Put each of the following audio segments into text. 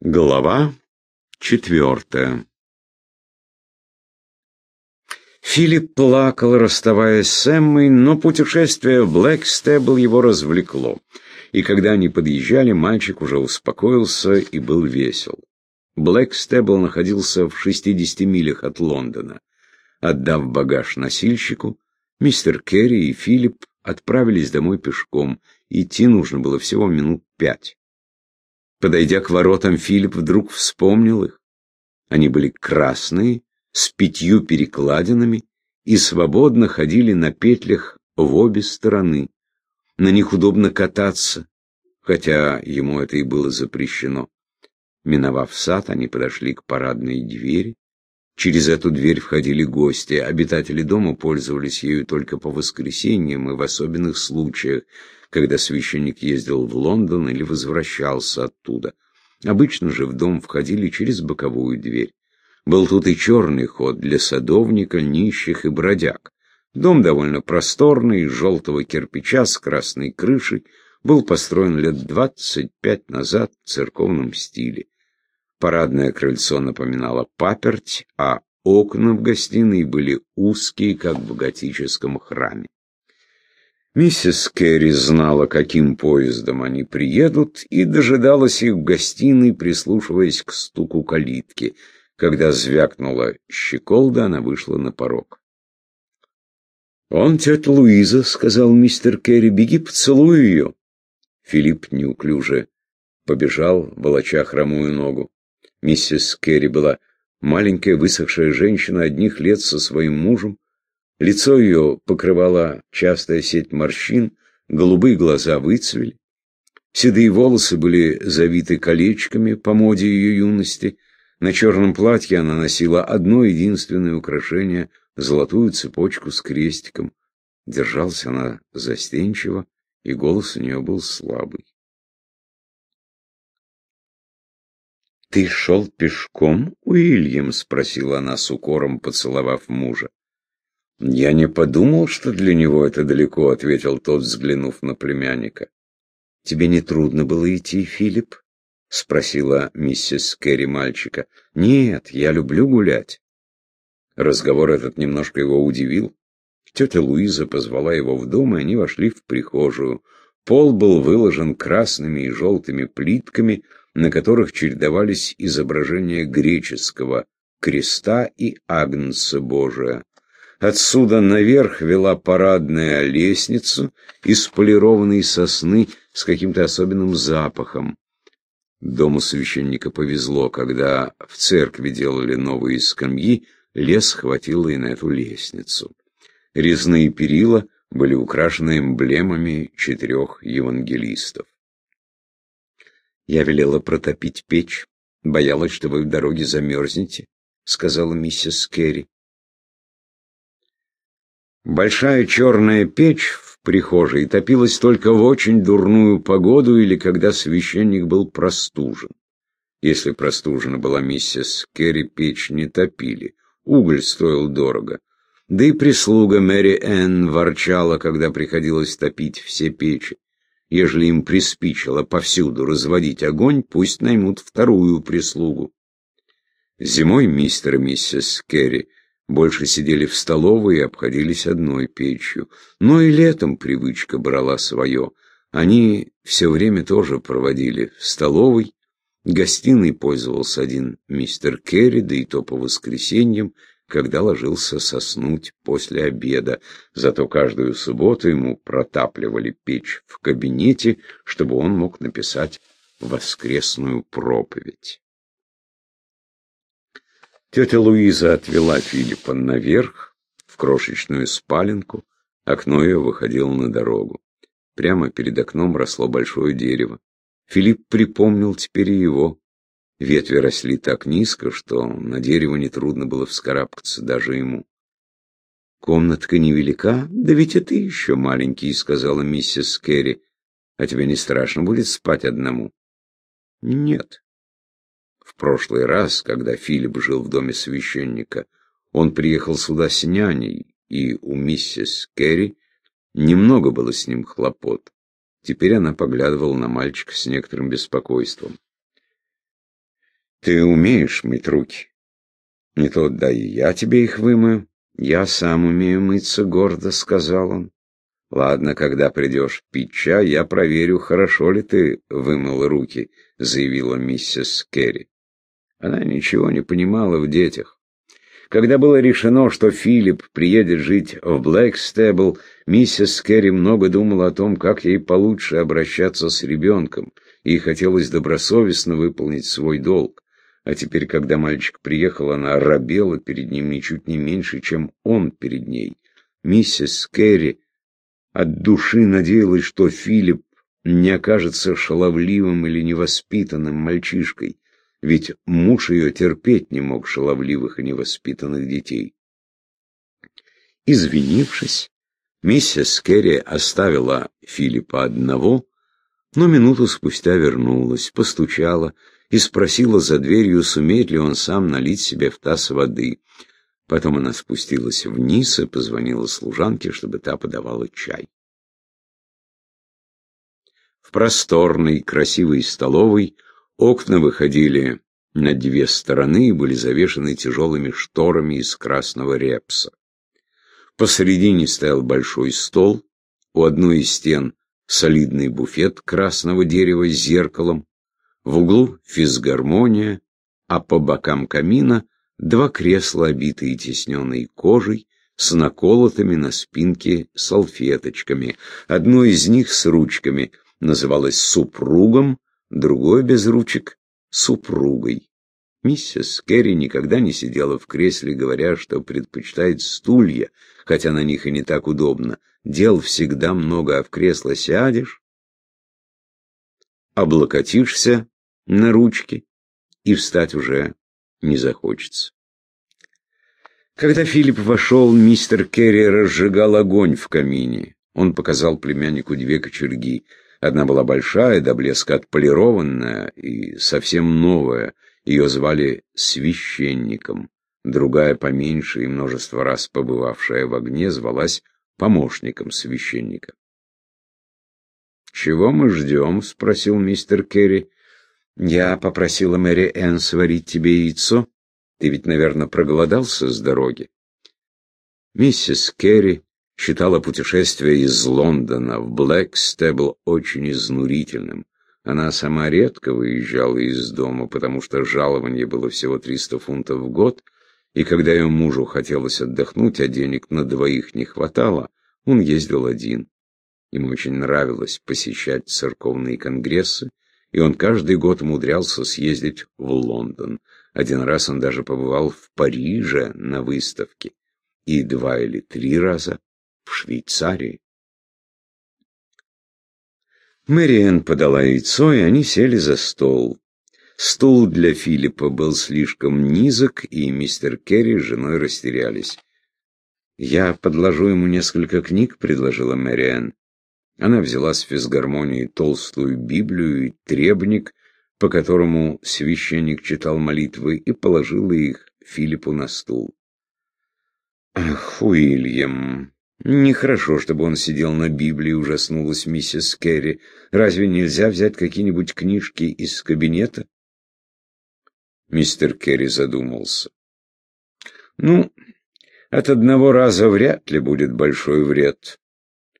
Глава четвертая Филипп плакал, расставаясь с Эммой, но путешествие в Блэкстебл его развлекло. И когда они подъезжали, мальчик уже успокоился и был весел. Блэкстебл находился в 60 милях от Лондона. Отдав багаж носильщику, мистер Керри и Филипп отправились домой пешком. Идти нужно было всего минут пять. Подойдя к воротам, Филипп вдруг вспомнил их. Они были красные, с пятью перекладинами и свободно ходили на петлях в обе стороны. На них удобно кататься, хотя ему это и было запрещено. Миновав сад, они подошли к парадной двери. Через эту дверь входили гости. Обитатели дома пользовались ею только по воскресеньям и в особенных случаях, когда священник ездил в Лондон или возвращался оттуда. Обычно же в дом входили через боковую дверь. Был тут и черный ход для садовника, нищих и бродяг. Дом довольно просторный, из желтого кирпича с красной крышей, был построен лет двадцать пять назад в церковном стиле. Парадное крыльцо напоминало паперть, а окна в гостиной были узкие, как в готическом храме. Миссис Керри знала, каким поездом они приедут, и дожидалась их в гостиной, прислушиваясь к стуку калитки. Когда звякнула щеколда, она вышла на порог. «Он тетя Луиза», — сказал мистер Керри, — «беги, поцелуй ее». Филипп неуклюже побежал, волоча хромую ногу. Миссис Керри была маленькая высохшая женщина одних лет со своим мужем, Лицо ее покрывала частая сеть морщин, голубые глаза выцвели. Седые волосы были завиты колечками по моде ее юности. На черном платье она носила одно единственное украшение — золотую цепочку с крестиком. Держалась она застенчиво, и голос у нее был слабый. «Ты шел пешком, Уильям?» — спросила она с укором, поцеловав мужа. «Я не подумал, что для него это далеко», — ответил тот, взглянув на племянника. «Тебе не трудно было идти, Филипп?» — спросила миссис Керри мальчика. «Нет, я люблю гулять». Разговор этот немножко его удивил. Тетя Луиза позвала его в дом, и они вошли в прихожую. Пол был выложен красными и желтыми плитками, на которых чередовались изображения греческого креста и агнца Божия. Отсюда наверх вела парадная лестница из полированной сосны с каким-то особенным запахом. Дому священника повезло, когда в церкви делали новые скамьи, лес хватило и на эту лестницу. Резные перила были украшены эмблемами четырех евангелистов. «Я велела протопить печь, боялась, что вы в дороге замерзнете», — сказала миссис Керри. Большая черная печь в прихожей топилась только в очень дурную погоду или когда священник был простужен. Если простужена была миссис Керри, печь не топили. Уголь стоил дорого. Да и прислуга Мэри Энн ворчала, когда приходилось топить все печи. Ежели им приспичило повсюду разводить огонь, пусть наймут вторую прислугу. Зимой мистер и миссис Керри больше сидели в столовой и обходились одной печью. Но и летом привычка брала свое. Они все время тоже проводили в столовой. Гостиной пользовался один мистер Керри, да и то по воскресеньям, когда ложился соснуть после обеда. Зато каждую субботу ему протапливали печь в кабинете, чтобы он мог написать воскресную проповедь. Тетя Луиза отвела Филиппа наверх, в крошечную спаленку. Окно ее выходило на дорогу. Прямо перед окном росло большое дерево. Филипп припомнил теперь его. Ветви росли так низко, что на дерево нетрудно было вскарабкаться даже ему. «Комнатка невелика, да ведь и ты еще маленький», — сказала миссис Керри. «А тебе не страшно будет спать одному?» «Нет», в прошлый раз, когда Филипп жил в доме священника, он приехал сюда с няней, и у миссис Керри немного было с ним хлопот. Теперь она поглядывала на мальчика с некоторым беспокойством. Ты умеешь мыть руки? Не то да и я тебе их вымою. Я сам умею мыться, гордо сказал он. Ладно, когда придешь пить чай, я проверю, хорошо ли ты вымыл руки, заявила миссис Керри. Она ничего не понимала в детях. Когда было решено, что Филипп приедет жить в Блэкстебл, миссис Керри много думала о том, как ей получше обращаться с ребенком, и хотелось добросовестно выполнить свой долг. А теперь, когда мальчик приехал, она робела перед ним ничуть не меньше, чем он перед ней. Миссис Керри от души надеялась, что Филипп не окажется шаловливым или невоспитанным мальчишкой ведь муж ее терпеть не мог шаловливых и невоспитанных детей. Извинившись, миссис Керри оставила Филиппа одного, но минуту спустя вернулась, постучала и спросила за дверью, сумеет ли он сам налить себе в таз воды. Потом она спустилась вниз и позвонила служанке, чтобы та подавала чай. В просторной, красивой столовой Окна выходили на две стороны и были завешаны тяжелыми шторами из красного репса. Посередине стоял большой стол, у одной из стен солидный буфет красного дерева с зеркалом, в углу физгармония, а по бокам камина два кресла, обитые тесненной кожей, с наколотыми на спинке салфеточками. Одно из них с ручками называлось «супругом», другой без ручек — супругой. Миссис Керри никогда не сидела в кресле, говоря, что предпочитает стулья, хотя на них и не так удобно. Дел всегда много, а в кресло сядешь, облокотишься на ручки, и встать уже не захочется. Когда Филипп вошел, мистер Керри разжигал огонь в камине. Он показал племяннику две кочерги — Одна была большая, до блеска отполированная и совсем новая. Ее звали священником. Другая, поменьше и множество раз побывавшая в огне, звалась помощником священника. «Чего мы ждем?» — спросил мистер Керри. «Я попросила Мэри Энн сварить тебе яйцо. Ты ведь, наверное, проголодался с дороги». Миссис Керри считала путешествие из Лондона в Блэкстебл очень изнурительным. Она сама редко выезжала из дома, потому что жалование было всего 300 фунтов в год, и когда ее мужу хотелось отдохнуть, а денег на двоих не хватало, он ездил один. Ему очень нравилось посещать церковные конгрессы, и он каждый год умудрялся съездить в Лондон. Один раз он даже побывал в Париже на выставке, и два или три раза в Швейцарии. Мэриэн подала яйцо, и они сели за стол. Стул для Филиппа был слишком низок, и мистер Керри с женой растерялись. «Я подложу ему несколько книг», — предложила Мэриэн. Она взяла с физгармонии толстую Библию и требник, по которому священник читал молитвы, и положила их Филиппу на стул. «Ах, Уильям!» Нехорошо, чтобы он сидел на Библии, ужаснулась миссис Керри. Разве нельзя взять какие-нибудь книжки из кабинета? Мистер Керри задумался. Ну, от одного раза вряд ли будет большой вред.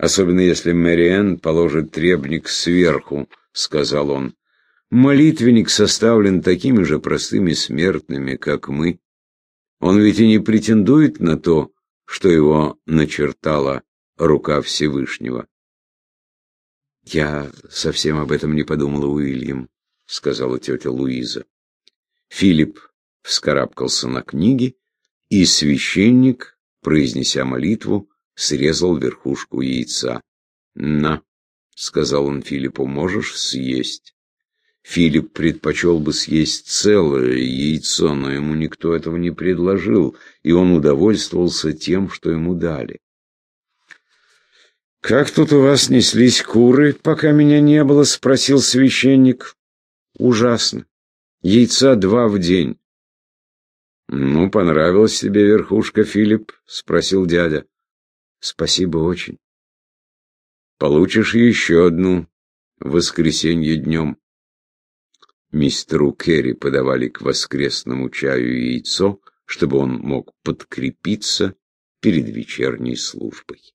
Особенно если Мэриэн положит требник сверху, сказал он. Молитвенник составлен такими же простыми смертными, как мы. Он ведь и не претендует на то, что его начертала рука Всевышнего. «Я совсем об этом не подумала, Уильям», — сказала тетя Луиза. Филипп вскарабкался на книги, и священник, произнеся молитву, срезал верхушку яйца. «На», — сказал он Филиппу, — «можешь съесть». Филипп предпочел бы съесть целое яйцо, но ему никто этого не предложил, и он удовольствовался тем, что ему дали. «Как тут у вас неслись куры, пока меня не было?» — спросил священник. «Ужасно. Яйца два в день». «Ну, понравилась тебе верхушка, Филипп?» — спросил дядя. «Спасибо очень». «Получишь еще одну в воскресенье днем». Мистеру Керри подавали к воскресному чаю яйцо, чтобы он мог подкрепиться перед вечерней службой.